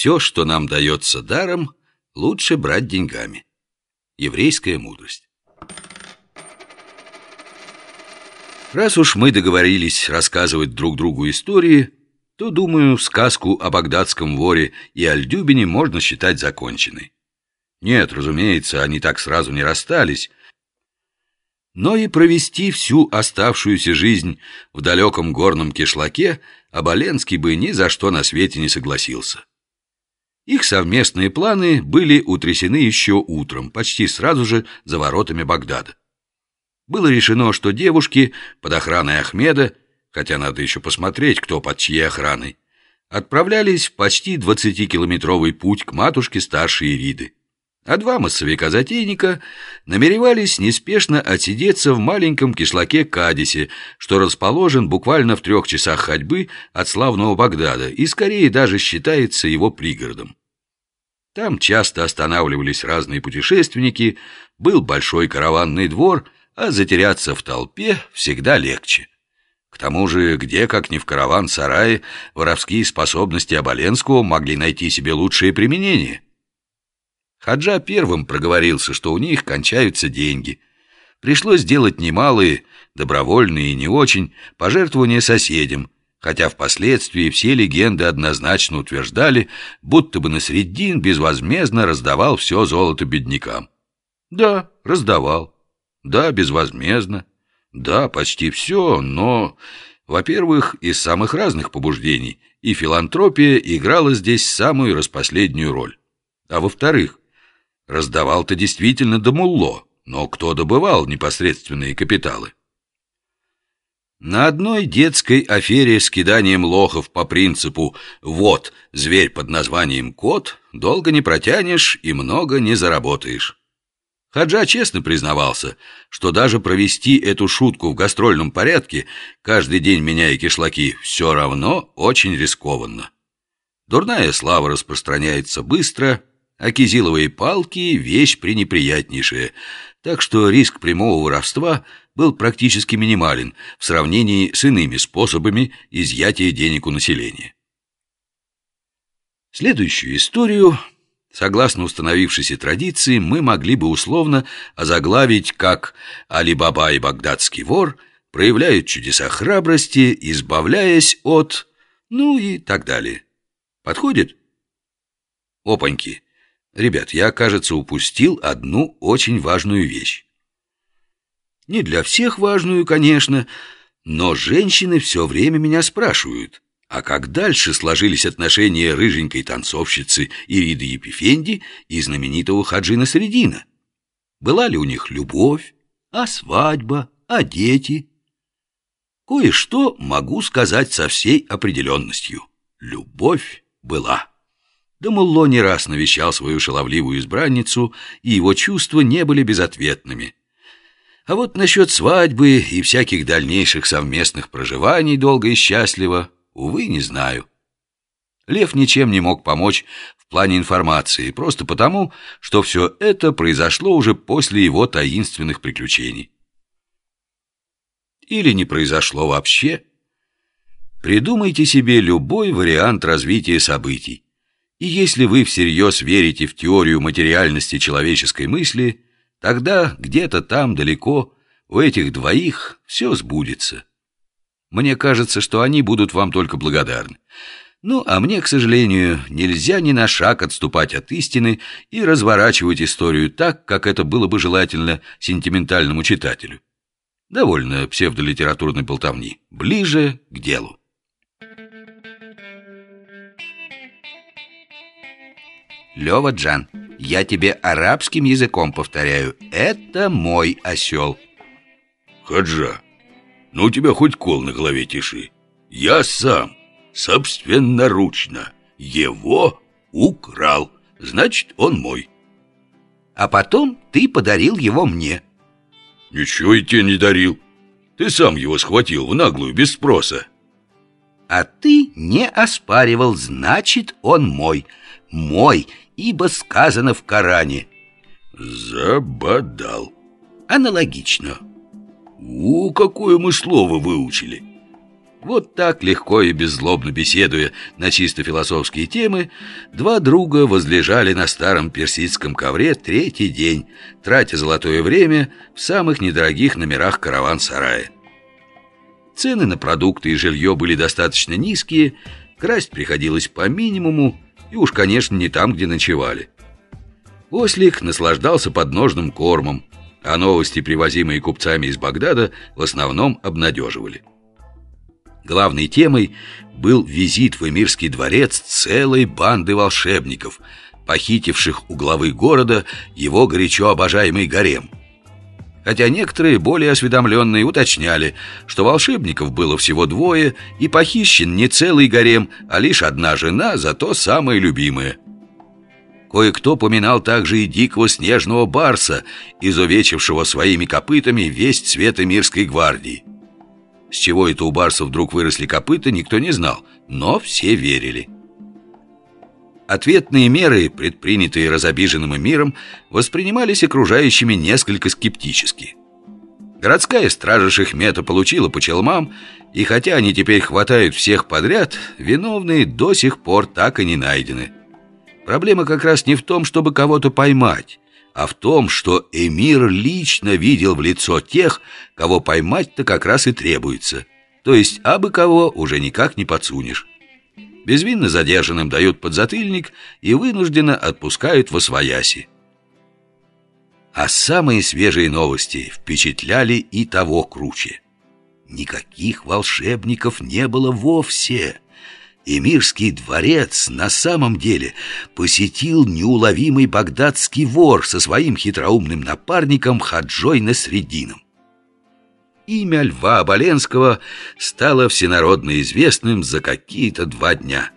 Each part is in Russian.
Все, что нам дается даром, лучше брать деньгами. Еврейская мудрость. Раз уж мы договорились рассказывать друг другу истории, то, думаю, сказку о багдадском воре и Альдюбине можно считать законченной. Нет, разумеется, они так сразу не расстались, но и провести всю оставшуюся жизнь в далеком горном кишлаке Оболенский бы ни за что на свете не согласился. Их совместные планы были утрясены еще утром, почти сразу же за воротами Багдада. Было решено, что девушки под охраной Ахмеда, хотя надо еще посмотреть, кто под чьей охраной, отправлялись в почти 20-километровый путь к матушке старшей Ириды а два массовика-затейника намеревались неспешно отсидеться в маленьком кишлаке Кадисе, что расположен буквально в трех часах ходьбы от славного Багдада и скорее даже считается его пригородом. Там часто останавливались разные путешественники, был большой караванный двор, а затеряться в толпе всегда легче. К тому же, где, как ни в караван-сарае, воровские способности Оболенского могли найти себе лучшее применение – Хаджа первым проговорился, что у них кончаются деньги. Пришлось сделать немалые, добровольные и не очень, пожертвования соседям, хотя впоследствии все легенды однозначно утверждали, будто бы Насреддин безвозмездно раздавал все золото беднякам. Да, раздавал. Да, безвозмездно. Да, почти все, но, во-первых, из самых разных побуждений, и филантропия играла здесь самую распоследнюю роль. А во-вторых, Раздавал-то действительно Дамулло, но кто добывал непосредственные капиталы? На одной детской афере с киданием лохов по принципу «вот, зверь под названием кот» долго не протянешь и много не заработаешь. Хаджа честно признавался, что даже провести эту шутку в гастрольном порядке, каждый день меняя кишлаки, все равно очень рискованно. Дурная слава распространяется быстро, а кизиловые палки – вещь пренеприятнейшая, так что риск прямого воровства был практически минимален в сравнении с иными способами изъятия денег у населения. Следующую историю, согласно установившейся традиции, мы могли бы условно озаглавить как «Али-Баба и багдадский вор» проявляют чудеса храбрости, избавляясь от... ну и так далее. Подходит? Опаньки! Ребят, я, кажется, упустил одну очень важную вещь. Не для всех важную, конечно, но женщины все время меня спрашивают, а как дальше сложились отношения рыженькой танцовщицы Ириды Епифенди и знаменитого Хаджина Средина? Была ли у них любовь, а свадьба, а дети? Кое-что могу сказать со всей определенностью. Любовь была. Да Мулло не раз навещал свою шаловливую избранницу, и его чувства не были безответными. А вот насчет свадьбы и всяких дальнейших совместных проживаний долго и счастливо, увы, не знаю. Лев ничем не мог помочь в плане информации, просто потому, что все это произошло уже после его таинственных приключений. Или не произошло вообще. Придумайте себе любой вариант развития событий. И если вы всерьез верите в теорию материальности человеческой мысли, тогда где-то там далеко у этих двоих все сбудется. Мне кажется, что они будут вам только благодарны. Ну, а мне, к сожалению, нельзя ни на шаг отступать от истины и разворачивать историю так, как это было бы желательно сентиментальному читателю. Довольно псевдолитературной болтовни. Ближе к делу. Лева Джан, я тебе арабским языком повторяю. Это мой осел. Хаджа, ну у тебя хоть кол на голове тиши. Я сам, собственноручно, его украл. Значит, он мой. А потом ты подарил его мне. Ничего я тебе не дарил. Ты сам его схватил в наглую, без спроса. А ты не оспаривал, значит, он мой мой, ибо сказано в Коране. Забодал. Аналогично. У, какое мы слово выучили. Вот так, легко и беззлобно беседуя на чисто философские темы, два друга возлежали на старом персидском ковре третий день, тратя золотое время в самых недорогих номерах караван-сарая. Цены на продукты и жилье были достаточно низкие, красть приходилось по минимуму, и уж, конечно, не там, где ночевали. Ослик наслаждался подножным кормом, а новости, привозимые купцами из Багдада, в основном обнадеживали. Главной темой был визит в Эмирский дворец целой банды волшебников, похитивших у главы города его горячо обожаемый гарем. Хотя некоторые, более осведомленные, уточняли, что волшебников было всего двое, и похищен не целый гарем, а лишь одна жена, зато самая любимая. Кое-кто поминал также и дикого снежного барса, изувечившего своими копытами весь цвет Эмирской гвардии. С чего это у барса вдруг выросли копыта, никто не знал, но все верили. Ответные меры, предпринятые разобиженным миром, воспринимались окружающими несколько скептически. Городская стража Шехмета получила по челмам, и хотя они теперь хватают всех подряд, виновные до сих пор так и не найдены. Проблема как раз не в том, чтобы кого-то поймать, а в том, что эмир лично видел в лицо тех, кого поймать-то как раз и требуется. То есть абы кого уже никак не подсунешь. Безвинно задержанным дают подзатыльник и вынужденно отпускают в освояси. А самые свежие новости впечатляли и того круче. Никаких волшебников не было вовсе. Эмирский дворец на самом деле посетил неуловимый багдадский вор со своим хитроумным напарником Хаджой Насредином. Имя Льва Оболенского стало всенародно известным за какие-то два дня.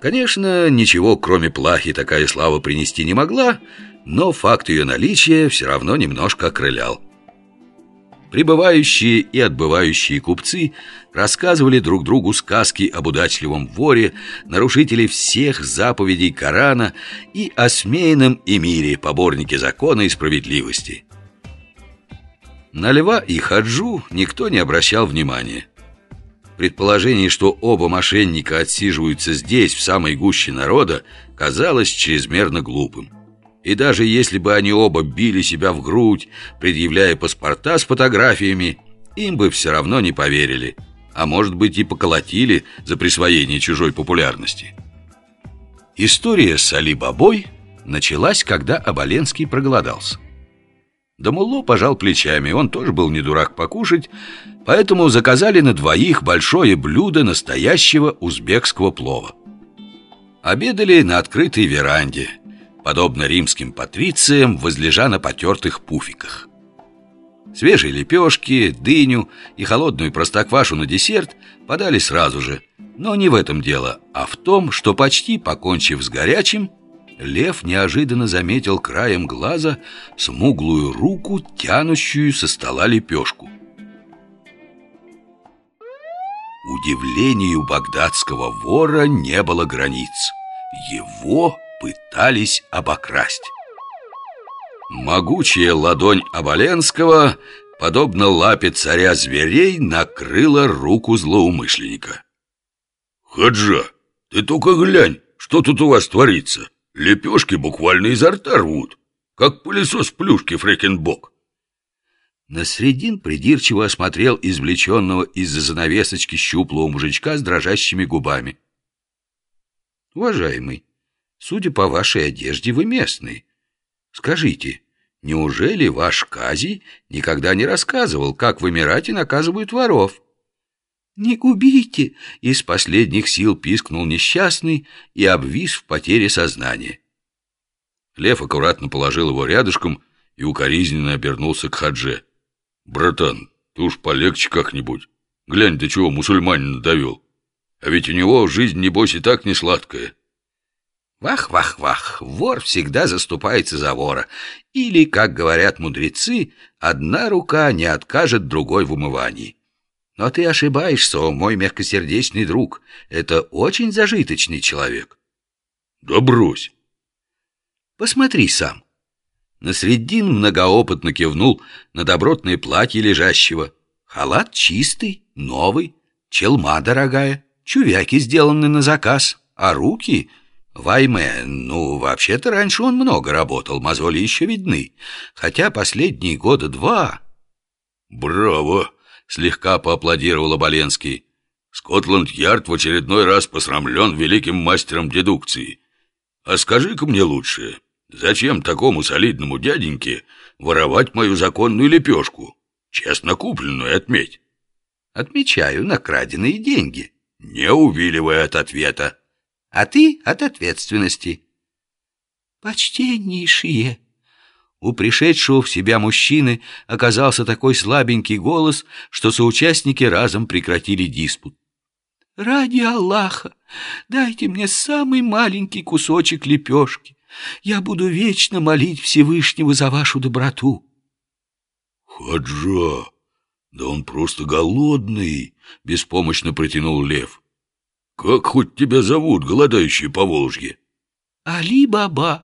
Конечно, ничего кроме плахи такая слава принести не могла, но факт ее наличия все равно немножко окрылял. Прибывающие и отбывающие купцы рассказывали друг другу сказки об удачливом воре, нарушителе всех заповедей Корана и осмеянном эмире, поборнике закона и справедливости. На Льва и Хаджу никто не обращал внимания. Предположение, что оба мошенника отсиживаются здесь, в самой гуще народа, казалось чрезмерно глупым. И даже если бы они оба били себя в грудь, предъявляя паспорта с фотографиями, им бы все равно не поверили, а может быть и поколотили за присвоение чужой популярности. История с Али Бабой началась, когда Оболенский проголодался. Дамулло пожал плечами, он тоже был не дурак покушать, поэтому заказали на двоих большое блюдо настоящего узбекского плова. Обедали на открытой веранде – подобно римским патрициям, возлежа на потертых пуфиках. Свежие лепешки, дыню и холодную простоквашу на десерт подали сразу же. Но не в этом дело, а в том, что почти покончив с горячим, Лев неожиданно заметил краем глаза смуглую руку, тянущую со стола лепешку. Удивлению багдадского вора не было границ. Его пытались обокрасть. Могучая ладонь Оболенского, подобно лапе царя зверей, накрыла руку злоумышленника. «Хаджа, ты только глянь, что тут у вас творится. Лепешки буквально изо рта рвут, как пылесос плюшки Фрекенбок». Насредин придирчиво осмотрел извлеченного из-за занавесочки щуплого мужичка с дрожащими губами. «Уважаемый, Судя по вашей одежде, вы местный. Скажите, неужели ваш Кази никогда не рассказывал, как в Эмирате наказывают воров?» «Не губите!» — из последних сил пискнул несчастный и обвис в потере сознания. Лев аккуратно положил его рядышком и укоризненно обернулся к Хадже. «Братан, ты уж полегче как-нибудь. Глянь, до чего мусульманина довел. А ведь у него жизнь, небось, и так не сладкая». Вах-вах-вах, вор всегда заступается за вора. Или, как говорят мудрецы, одна рука не откажет другой в умывании. Но ты ошибаешься, о мой мягкосердечный друг. Это очень зажиточный человек. Да брось. Посмотри сам. Насреддин многоопытно кивнул на добротное платье лежащего. Халат чистый, новый, челма дорогая, чувяки сделаны на заказ, а руки... Вайме, ну, вообще-то раньше он много работал, мозоли еще видны, хотя последние года два... «Браво!» — слегка поаплодировал Оболенский. «Скотланд-Ярд в очередной раз посрамлен великим мастером дедукции. А скажи-ка мне лучше, зачем такому солидному дяденьке воровать мою законную лепешку? Честно купленную, отметь». «Отмечаю на краденые деньги». «Не увиливая от ответа». «А ты от ответственности». «Почтеннейшие!» У пришедшего в себя мужчины оказался такой слабенький голос, что соучастники разом прекратили диспут. «Ради Аллаха, дайте мне самый маленький кусочек лепешки. Я буду вечно молить Всевышнего за вашу доброту». «Хаджа, да он просто голодный!» — беспомощно протянул лев. «Как хоть тебя зовут, голодающий по Волжье?» «Али-Баба».